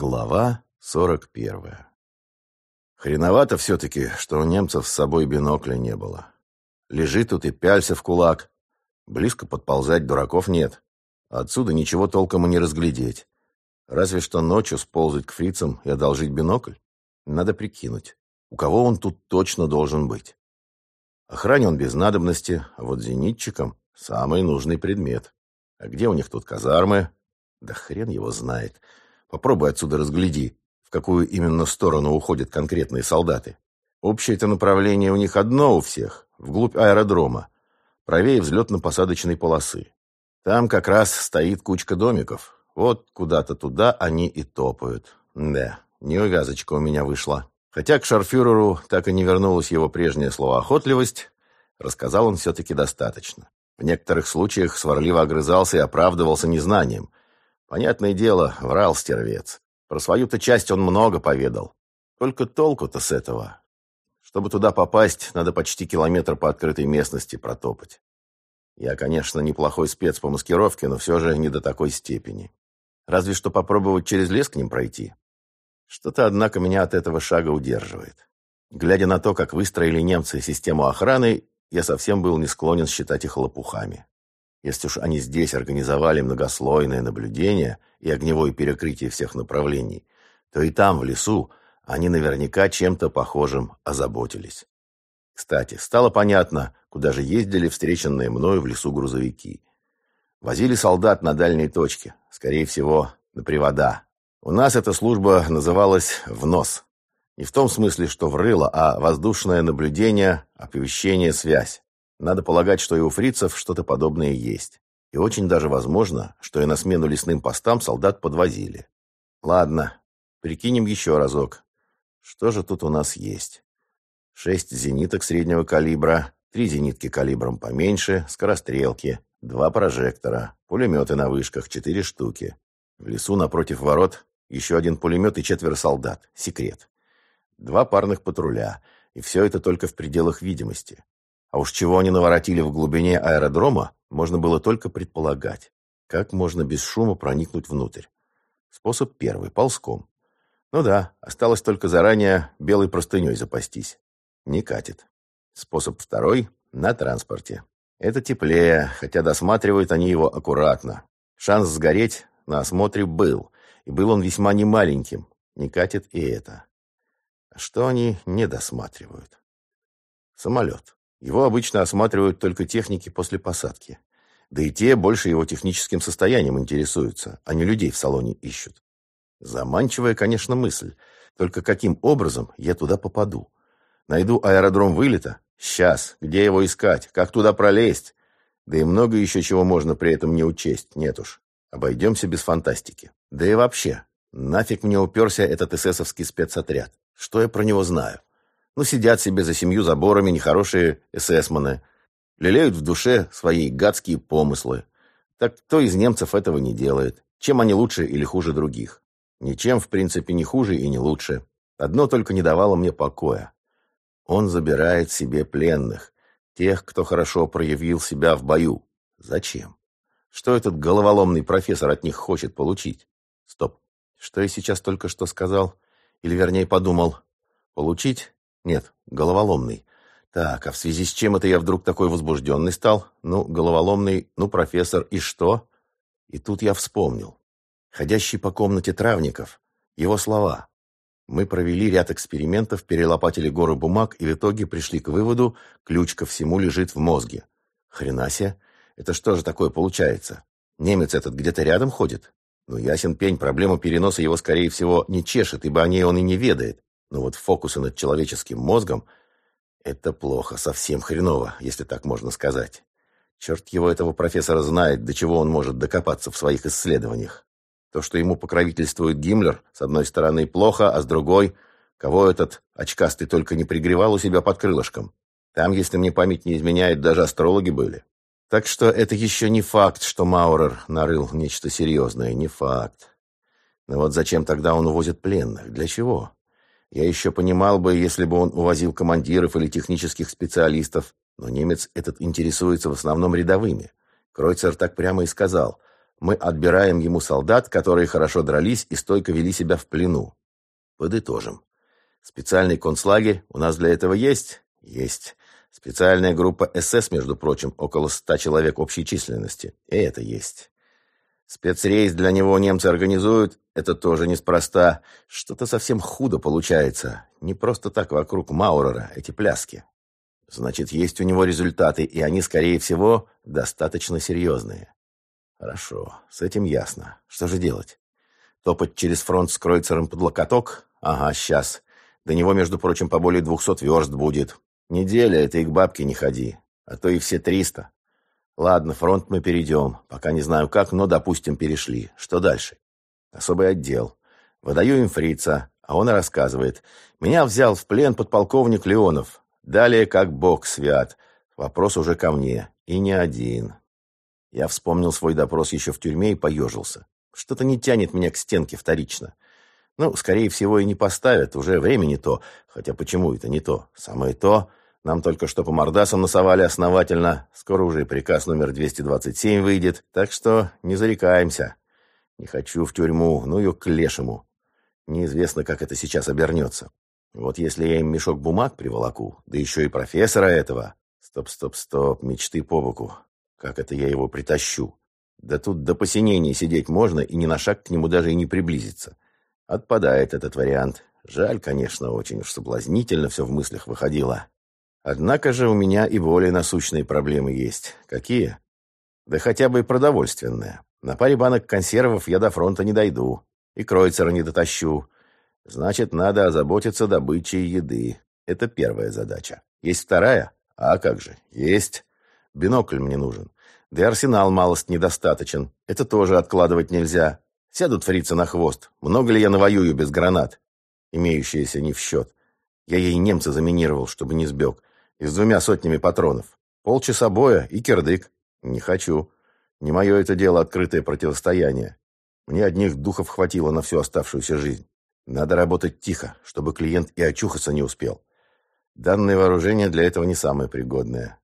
Глава сорок первая. Хреновато все-таки, что у немцев с собой бинокля не было. Лежит тут и пялься в кулак. Близко подползать дураков нет. Отсюда ничего толком и не разглядеть. Разве что ночью сползать к фрицам и одолжить бинокль. Надо прикинуть, у кого он тут точно должен быть. Охране он без надобности, а вот зенитчикам самый нужный предмет. А где у них тут казармы? Да хрен его знает. Попробуй отсюда разгляди, в какую именно сторону уходят конкретные солдаты. Общее это направление у них одно у всех, вглубь аэродрома, правее взлетно-посадочной полосы. Там как раз стоит кучка домиков. Вот куда-то туда они и топают. Да, неувязочка у меня вышла. Хотя к шарфюреру так и не вернулась его прежняя словоохотливость, рассказал он все-таки достаточно. В некоторых случаях сварливо огрызался и оправдывался незнанием, Понятное дело, врал стервец. Про свою-то часть он много поведал. Только толку-то с этого. Чтобы туда попасть, надо почти километр по открытой местности протопать. Я, конечно, неплохой спец по маскировке, но все же не до такой степени. Разве что попробовать через лес к ним пройти. Что-то, однако, меня от этого шага удерживает. Глядя на то, как выстроили немцы систему охраны, я совсем был не склонен считать их лопухами. Если уж они здесь организовали многослойное наблюдение и огневое перекрытие всех направлений, то и там, в лесу, они наверняка чем-то похожим озаботились. Кстати, стало понятно, куда же ездили встреченные мною в лесу грузовики. Возили солдат на дальние точки, скорее всего, на привода. У нас эта служба называлась «внос». Не в том смысле, что врыло, а воздушное наблюдение, оповещение, связь. Надо полагать, что и у фрицев что-то подобное есть. И очень даже возможно, что и на смену лесным постам солдат подвозили. Ладно, прикинем еще разок. Что же тут у нас есть? Шесть зениток среднего калибра, три зенитки калибром поменьше, скорострелки, два прожектора, пулеметы на вышках, четыре штуки. В лесу напротив ворот еще один пулемет и четверо солдат. Секрет. Два парных патруля. И все это только в пределах видимости. А уж чего они наворотили в глубине аэродрома, можно было только предполагать. Как можно без шума проникнуть внутрь? Способ первый – ползком. Ну да, осталось только заранее белой простыней запастись. Не катит. Способ второй – на транспорте. Это теплее, хотя досматривают они его аккуратно. Шанс сгореть на осмотре был, и был он весьма немаленьким. Не катит и это. А что они не досматривают? Самолет. Его обычно осматривают только техники после посадки. Да и те больше его техническим состоянием интересуются, а не людей в салоне ищут. Заманчивая, конечно, мысль. Только каким образом я туда попаду? Найду аэродром вылета? Сейчас. Где его искать? Как туда пролезть? Да и много еще чего можно при этом не учесть. Нет уж. Обойдемся без фантастики. Да и вообще, нафиг мне уперся этот эсэсовский спецотряд? Что я про него знаю? Ну, сидят себе за семью заборами нехорошие эсэсманы, лелеют в душе свои гадские помыслы. Так кто из немцев этого не делает? Чем они лучше или хуже других? Ничем, в принципе, не хуже и не лучше. Одно только не давало мне покоя. Он забирает себе пленных, тех, кто хорошо проявил себя в бою. Зачем? Что этот головоломный профессор от них хочет получить? Стоп. Что я сейчас только что сказал? Или, вернее, подумал? Получить? Нет, головоломный. Так, а в связи с чем это я вдруг такой возбужденный стал? Ну, головоломный, ну, профессор, и что? И тут я вспомнил. Ходящий по комнате травников. Его слова. Мы провели ряд экспериментов, перелопатили горы бумаг и в итоге пришли к выводу, ключ ко всему лежит в мозге. Хрена себе. Это что же такое получается? Немец этот где-то рядом ходит? Ну, ясен пень, проблема переноса его, скорее всего, не чешет, ибо о ней он и не ведает. Но вот фокусы над человеческим мозгом — это плохо, совсем хреново, если так можно сказать. Черт его этого профессора знает, до чего он может докопаться в своих исследованиях. То, что ему покровительствует Гиммлер, с одной стороны плохо, а с другой, кого этот очкастый только не пригревал у себя под крылышком. Там, если мне память не изменяет, даже астрологи были. Так что это еще не факт, что Маурер нарыл нечто серьезное, не факт. Но вот зачем тогда он увозит пленных? Для чего? Я еще понимал бы, если бы он увозил командиров или технических специалистов, но немец этот интересуется в основном рядовыми. Кройцер так прямо и сказал. мы отбираем ему солдат, которые хорошо дрались и стойко вели себя в плену. Подытожим. Специальный концлагерь у нас для этого есть? Есть. Специальная группа СС, между прочим, около ста человек общей численности. И это есть. Спецрейс для него немцы организуют, это тоже неспроста. Что-то совсем худо получается. Не просто так вокруг Маурера эти пляски. Значит, есть у него результаты, и они, скорее всего, достаточно серьезные. Хорошо, с этим ясно. Что же делать? Топать через фронт с Кройцером под локоток? Ага, сейчас. До него, между прочим, по более двухсот верст будет. Неделя, это и к бабке не ходи. А то и все триста. Ладно, фронт мы перейдем. Пока не знаю как, но, допустим, перешли. Что дальше? Особый отдел. Выдаю им фрица, а он рассказывает. Меня взял в плен подполковник Леонов. Далее, как бог свят. Вопрос уже ко мне. И не один. Я вспомнил свой допрос еще в тюрьме и поежился. Что-то не тянет меня к стенке вторично. Ну, скорее всего, и не поставят. Уже время не то. Хотя почему это не то? Самое то. Нам только что по мордасам насовали основательно. Скоро уже и приказ номер 227 выйдет. Так что не зарекаемся. Не хочу в тюрьму. Ну ее к лешему. Неизвестно, как это сейчас обернется. Вот если я им мешок бумаг приволоку, да еще и профессора этого... Стоп, стоп, стоп, мечты по боку. Как это я его притащу? Да тут до посинения сидеть можно, и ни на шаг к нему даже и не приблизиться. Отпадает этот вариант. Жаль, конечно, очень уж соблазнительно все в мыслях выходило. Однако же у меня и более насущные проблемы есть. Какие? Да хотя бы и продовольственные. На паре банок консервов я до фронта не дойду. И кройцера не дотащу. Значит, надо озаботиться добычей еды. Это первая задача. Есть вторая? А как же? Есть. Бинокль мне нужен. Да и арсенал малость недостаточен. Это тоже откладывать нельзя. Сядут фрицы на хвост. Много ли я навоюю без гранат? Имеющиеся не в счет. Я ей немца заминировал, чтобы не сбег. И с двумя сотнями патронов. Полчаса боя и кирдык. Не хочу. Не мое это дело открытое противостояние. Мне одних духов хватило на всю оставшуюся жизнь. Надо работать тихо, чтобы клиент и очухаться не успел. Данное вооружение для этого не самое пригодное.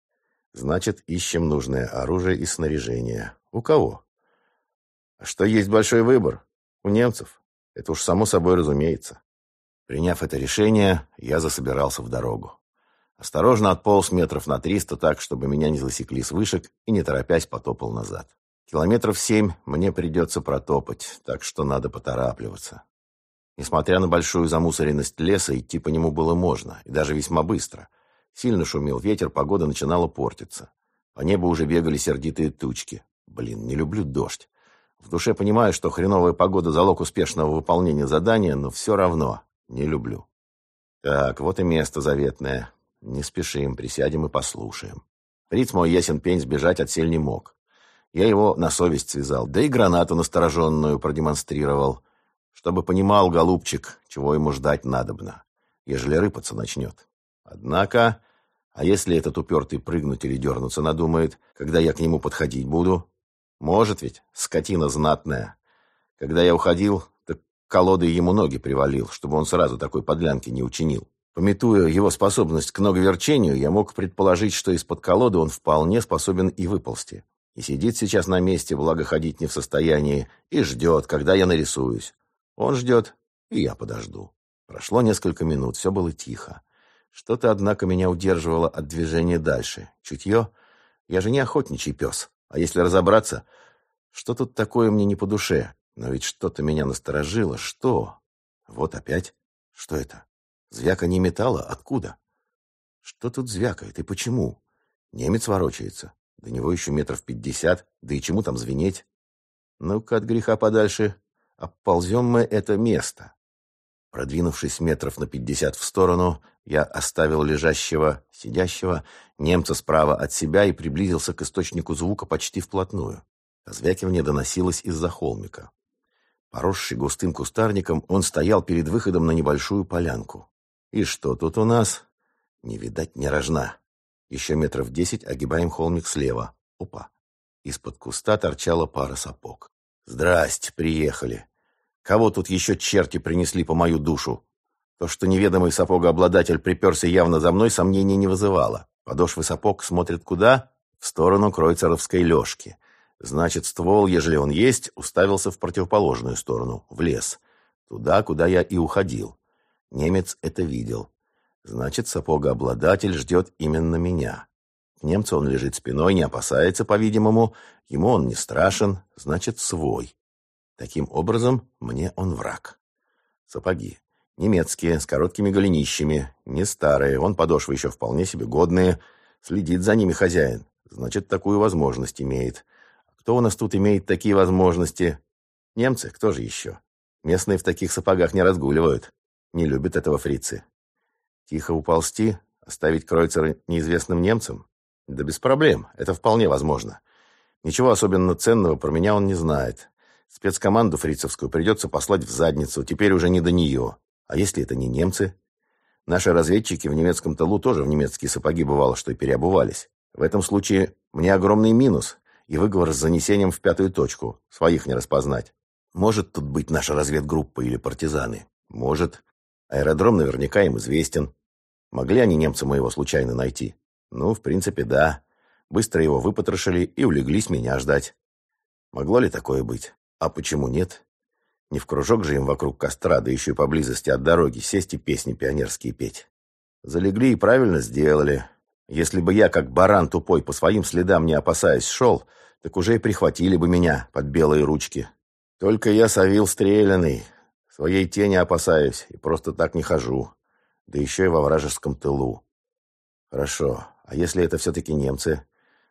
Значит, ищем нужное оружие и снаряжение. У кого? Что есть большой выбор? У немцев. Это уж само собой разумеется. Приняв это решение, я засобирался в дорогу. Осторожно отполз метров на триста так, чтобы меня не засекли с вышек, и не торопясь потопал назад. Километров семь мне придется протопать, так что надо поторапливаться. Несмотря на большую замусоренность леса, идти по нему было можно, и даже весьма быстро. Сильно шумел ветер, погода начинала портиться. По небу уже бегали сердитые тучки. Блин, не люблю дождь. В душе понимаю, что хреновая погода – залог успешного выполнения задания, но все равно не люблю. Так, вот и место заветное. Не спешим, присядем и послушаем. Фриц мой ясен пень сбежать отсель не мог. Я его на совесть связал, да и гранату настороженную продемонстрировал – чтобы понимал, голубчик, чего ему ждать надобно, ежели рыпаться начнет. Однако, а если этот упертый прыгнуть или дернуться надумает, когда я к нему подходить буду? Может ведь, скотина знатная. Когда я уходил, так колодой ему ноги привалил, чтобы он сразу такой подлянки не учинил. Пометуя его способность к ноговерчению, я мог предположить, что из-под колоды он вполне способен и выползти. И сидит сейчас на месте, благо ходить не в состоянии, и ждет, когда я нарисуюсь. Он ждет, и я подожду. Прошло несколько минут, все было тихо. Что-то, однако, меня удерживало от движения дальше. Чутье? Я же не охотничий пес. А если разобраться, что тут такое мне не по душе? Но ведь что-то меня насторожило. Что? Вот опять. Что это? Звяканье металла? Откуда? Что тут звякает и почему? Немец ворочается. До него еще метров пятьдесят. Да и чему там звенеть? Ну-ка, от греха подальше. Обползем мы это место. Продвинувшись метров на пятьдесят в сторону, я оставил лежащего, сидящего, немца справа от себя и приблизился к источнику звука почти вплотную. Звякивание доносилось из-за холмика. Поросший густым кустарником, он стоял перед выходом на небольшую полянку. И что тут у нас? Не видать не рожна. Еще метров десять огибаем холмик слева. Опа. Из-под куста торчала пара сапог. «Здрасте, приехали. Кого тут еще черти принесли по мою душу?» То, что неведомый сапогообладатель приперся явно за мной, сомнений не вызывало. Подошвы сапог смотрят куда? В сторону кройцеровской лёжки. Значит, ствол, ежели он есть, уставился в противоположную сторону, в лес. Туда, куда я и уходил. Немец это видел. Значит, сапогообладатель ждет именно меня. К немцу он лежит спиной, не опасается, по-видимому. Ему он не страшен, значит, свой. Таким образом, мне он враг. Сапоги. Немецкие, с короткими голенищами, не старые, он подошвы еще вполне себе годные. Следит за ними хозяин, значит, такую возможность имеет. Кто у нас тут имеет такие возможности? Немцы, кто же еще? Местные в таких сапогах не разгуливают. Не любят этого фрицы. Тихо уползти, оставить кройцера неизвестным немцам? Да без проблем, это вполне возможно. Ничего особенно ценного про меня он не знает. Спецкоманду фрицевскую придется послать в задницу, теперь уже не до нее. А если это не немцы? Наши разведчики в немецком тылу тоже в немецкие сапоги бывало, что и переобувались. В этом случае мне огромный минус и выговор с занесением в пятую точку. Своих не распознать. Может тут быть наша разведгруппа или партизаны? Может. Аэродром наверняка им известен. Могли они немца моего случайно найти? Ну, в принципе, да. Быстро его выпотрошили и улеглись меня ждать. Могло ли такое быть? А почему нет? Не в кружок же им вокруг костра, да еще и поблизости от дороги, сесть и песни пионерские петь. Залегли и правильно сделали. Если бы я, как баран тупой, по своим следам не опасаясь шел, так уже и прихватили бы меня под белые ручки. Только я совил стрелянный, своей тени опасаюсь и просто так не хожу, да еще и во вражеском тылу. Хорошо, а если это все-таки немцы?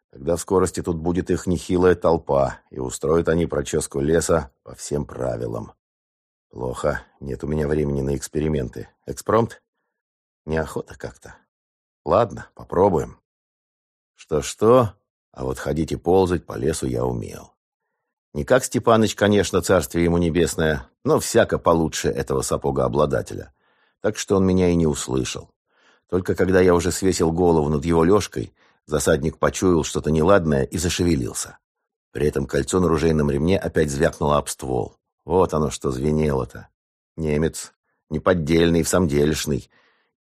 Тогда в скорости тут будет их нехилая толпа, и устроят они проческу леса по всем правилам. Плохо, нет у меня времени на эксперименты. Экспромт? Неохота как-то. Ладно, попробуем. Что-что, а вот ходить и ползать по лесу я умел. Не как Степаныч, конечно, царствие ему небесное, но всяко получше этого сапога-обладателя. Так что он меня и не услышал. Только когда я уже свесил голову над его лёжкой, засадник почуял что-то неладное и зашевелился. При этом кольцо на ружейном ремне опять звякнуло об ствол. Вот оно что звенело-то. Немец. Неподдельный, всамделишный.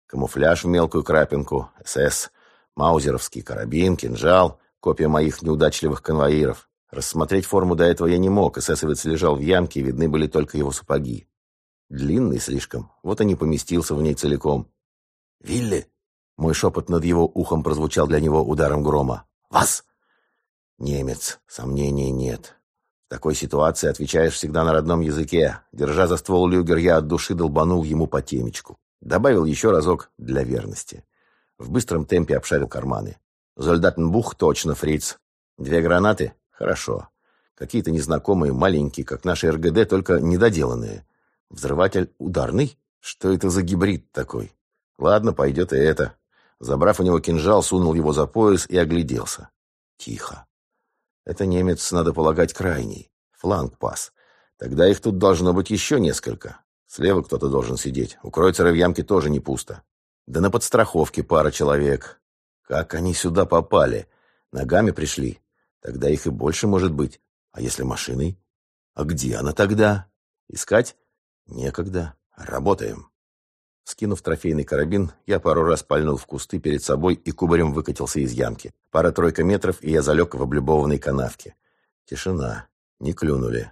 Камуфляж в мелкую крапинку, СС, маузеровский карабин, кинжал, копия моих неудачливых конвоиров. Рассмотреть форму до этого я не мог, эсэсовец лежал в ямке, видны были только его сапоги. Длинный слишком, вот и не поместился в ней целиком. «Вилли!» Мой шепот над его ухом прозвучал для него ударом грома. «Вас!» Немец, сомнений нет. В такой ситуации отвечаешь всегда на родном языке. Держа за ствол люгер, я от души долбанул ему по темечку. Добавил еще разок для верности. В быстром темпе обшарил карманы. Зольдатенбух точно, фриц. Две гранаты? Хорошо. Какие-то незнакомые, маленькие, как наши РГД, только недоделанные. Взрыватель ударный? Что это за гибрид такой? Ладно, пойдет и это. Забрав у него кинжал, сунул его за пояс и огляделся. Тихо. Это немец, надо полагать, крайний. Фланг пас. Тогда их тут должно быть еще несколько. Слева кто-то должен сидеть. У Кройцера в ямке тоже не пусто. Да на подстраховке пара человек. Как они сюда попали? Ногами пришли. Тогда их и больше может быть. А если машиной? А где она тогда? Искать? Некогда. Работаем. Скинув трофейный карабин, я пару раз пальнул в кусты перед собой и кубарем выкатился из ямки. Пара-тройка метров, и я залег в облюбованной канавке. Тишина. Не клюнули.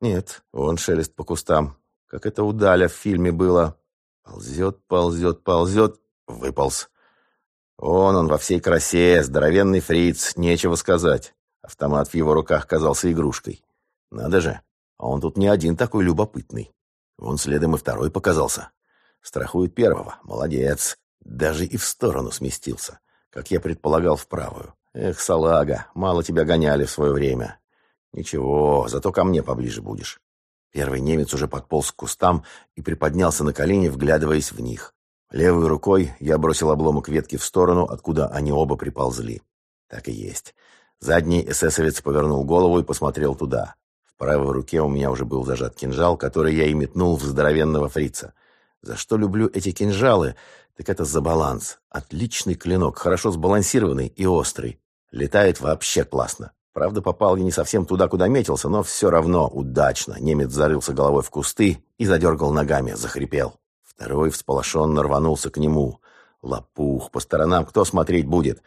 Нет, вон шелест по кустам как это у Даля в фильме было. Ползет, ползет, ползет, выполз. Он он во всей красе, здоровенный фриц, нечего сказать. Автомат в его руках казался игрушкой. Надо же, а он тут не один такой любопытный. Вон следом и второй показался. Страхует первого, молодец. Даже и в сторону сместился, как я предполагал, в правую. Эх, салага, мало тебя гоняли в свое время. Ничего, зато ко мне поближе будешь. Первый немец уже подполз к кустам и приподнялся на колени, вглядываясь в них. Левой рукой я бросил обломок ветки в сторону, откуда они оба приползли. Так и есть. Задний эсэсовец повернул голову и посмотрел туда. В правой руке у меня уже был зажат кинжал, который я и метнул в здоровенного фрица. За что люблю эти кинжалы, так это за баланс. Отличный клинок, хорошо сбалансированный и острый. Летает вообще классно. Правда, попал я не совсем туда, куда метился, но все равно удачно. Немец зарылся головой в кусты и задергал ногами, захрипел. Второй всполошенно рванулся к нему. Лопух, по сторонам кто смотреть будет?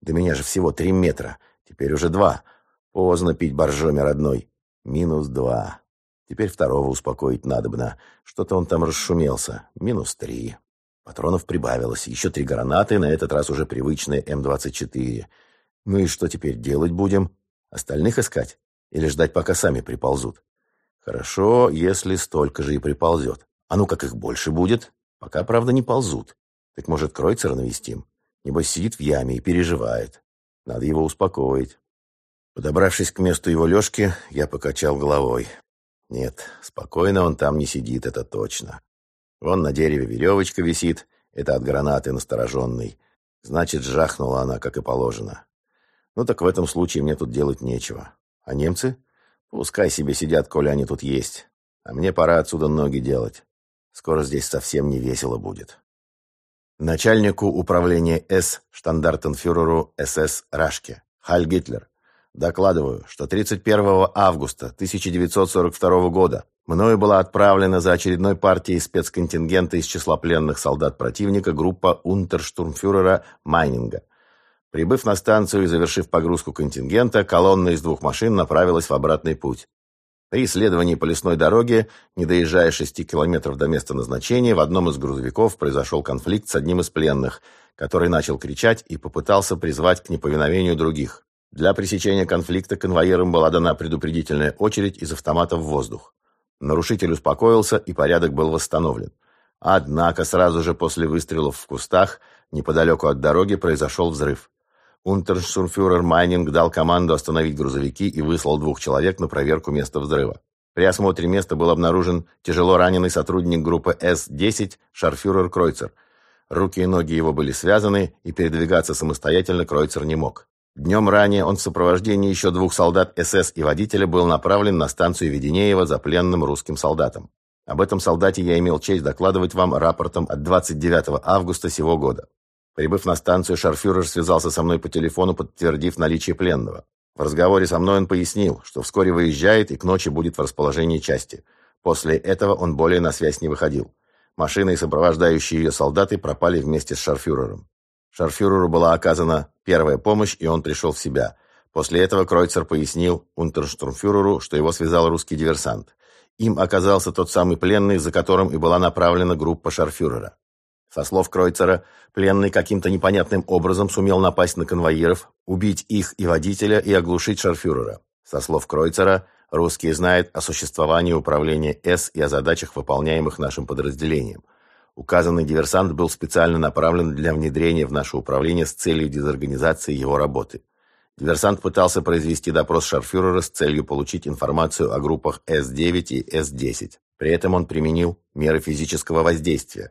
До меня же всего три метра, теперь уже два. Поздно пить боржоми, родной. Минус два. Теперь второго успокоить надобно. Что-то он там расшумелся. Минус три. Патронов прибавилось. Еще три гранаты, на этот раз уже привычные М-24. Ну и что теперь делать будем? Остальных искать? Или ждать, пока сами приползут? Хорошо, если столько же и приползет. А ну как их больше будет? Пока, правда, не ползут. Так может, Кройцера навестим? Небось, сидит в яме и переживает. Надо его успокоить. Подобравшись к месту его лёжки, я покачал головой. Нет, спокойно он там не сидит, это точно. Вон на дереве веревочка висит, это от гранаты настороженной. Значит, жахнула она, как и положено. Ну так в этом случае мне тут делать нечего. А немцы? Пускай себе сидят, коли они тут есть. А мне пора отсюда ноги делать. Скоро здесь совсем не весело будет. Начальнику управления С штандартенфюреру СС Рашке. Халь Гитлер. Докладываю, что 31 августа 1942 года мною была отправлена за очередной партией спецконтингента из числа пленных солдат противника группа унтерштурмфюрера Майнинга. Прибыв на станцию и завершив погрузку контингента, колонна из двух машин направилась в обратный путь. При исследовании по лесной дороге, не доезжая шести километров до места назначения, в одном из грузовиков произошел конфликт с одним из пленных, который начал кричать и попытался призвать к неповиновению других. Для пресечения конфликта конвоирам была дана предупредительная очередь из автомата в воздух. Нарушитель успокоился, и порядок был восстановлен. Однако сразу же после выстрелов в кустах, неподалеку от дороги, произошел взрыв. Унтершурфюрер Майнинг дал команду остановить грузовики и выслал двух человек на проверку места взрыва. При осмотре места был обнаружен тяжело раненый сотрудник группы С-10 шарфюрер Кройцер. Руки и ноги его были связаны, и передвигаться самостоятельно Кройцер не мог. Днем ранее он в сопровождении еще двух солдат СС и водителя был направлен на станцию Веденеева за пленным русским солдатом. Об этом солдате я имел честь докладывать вам рапортом от 29 августа сего года. Прибыв на станцию, шарфюрер связался со мной по телефону, подтвердив наличие пленного. В разговоре со мной он пояснил, что вскоре выезжает и к ночи будет в расположении части. После этого он более на связь не выходил. Машина и сопровождающие ее солдаты пропали вместе с шарфюрером. Шарфюреру была оказана первая помощь, и он пришел в себя. После этого Кройцер пояснил унтерштурмфюреру, что его связал русский диверсант. Им оказался тот самый пленный, за которым и была направлена группа шарфюрера. Со слов Кройцера, пленный каким-то непонятным образом сумел напасть на конвоиров, убить их и водителя и оглушить шарфюрера. Со слов Кройцера, русские знают о существовании управления С и о задачах, выполняемых нашим подразделением. Указанный диверсант был специально направлен для внедрения в наше управление с целью дезорганизации его работы. Диверсант пытался произвести допрос шарфюрера с целью получить информацию о группах С-9 и С-10. При этом он применил меры физического воздействия.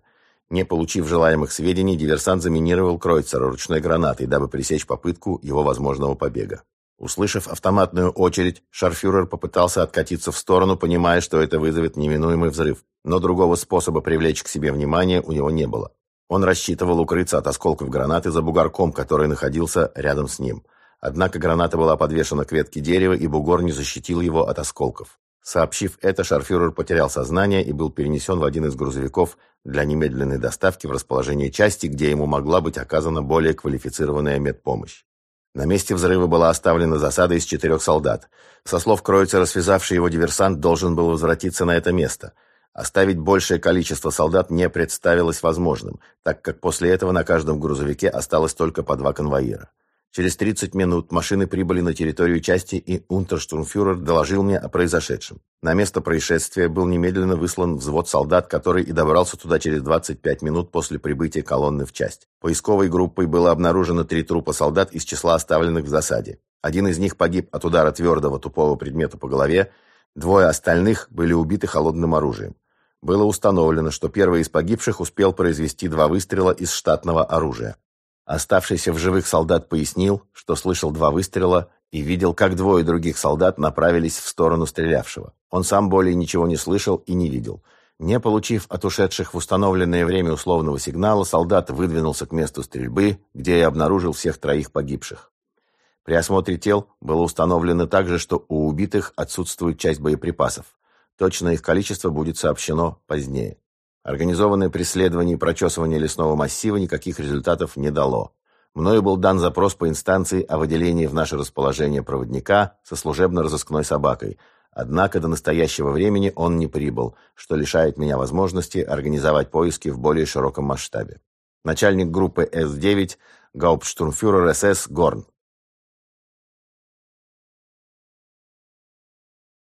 Не получив желаемых сведений, диверсант заминировал Кройцера ручной гранатой, дабы пресечь попытку его возможного побега. Услышав автоматную очередь, шарфюрер попытался откатиться в сторону, понимая, что это вызовет неминуемый взрыв. Но другого способа привлечь к себе внимание у него не было. Он рассчитывал укрыться от осколков гранаты за бугорком, который находился рядом с ним. Однако граната была подвешена к ветке дерева, и бугор не защитил его от осколков. Сообщив это, шарфюрер потерял сознание и был перенесен в один из грузовиков для немедленной доставки в расположение части, где ему могла быть оказана более квалифицированная медпомощь. На месте взрыва была оставлена засада из четырех солдат. Со слов Кройцера, связавший его диверсант должен был возвратиться на это место. Оставить большее количество солдат не представилось возможным, так как после этого на каждом грузовике осталось только по два конвоира. Через 30 минут машины прибыли на территорию части, и унтерштурмфюрер доложил мне о произошедшем. На место происшествия был немедленно выслан взвод солдат, который и добрался туда через 25 минут после прибытия колонны в часть. Поисковой группой было обнаружено три трупа солдат из числа оставленных в засаде. Один из них погиб от удара твердого тупого предмета по голове, двое остальных были убиты холодным оружием. Было установлено, что первый из погибших успел произвести два выстрела из штатного оружия. Оставшийся в живых солдат пояснил, что слышал два выстрела и видел, как двое других солдат направились в сторону стрелявшего. Он сам более ничего не слышал и не видел. Не получив от ушедших в установленное время условного сигнала, солдат выдвинулся к месту стрельбы, где и обнаружил всех троих погибших. При осмотре тел было установлено также, что у убитых отсутствует часть боеприпасов. Точное их количество будет сообщено позднее. Организованное преследование и прочесывание лесного массива никаких результатов не дало. мною был дан запрос по инстанции о выделении в наше расположение проводника со служебно-розыскной собакой, однако до настоящего времени он не прибыл, что лишает меня возможности организовать поиски в более широком масштабе. Начальник группы С-9, гауптштурмфюрер СС Горн.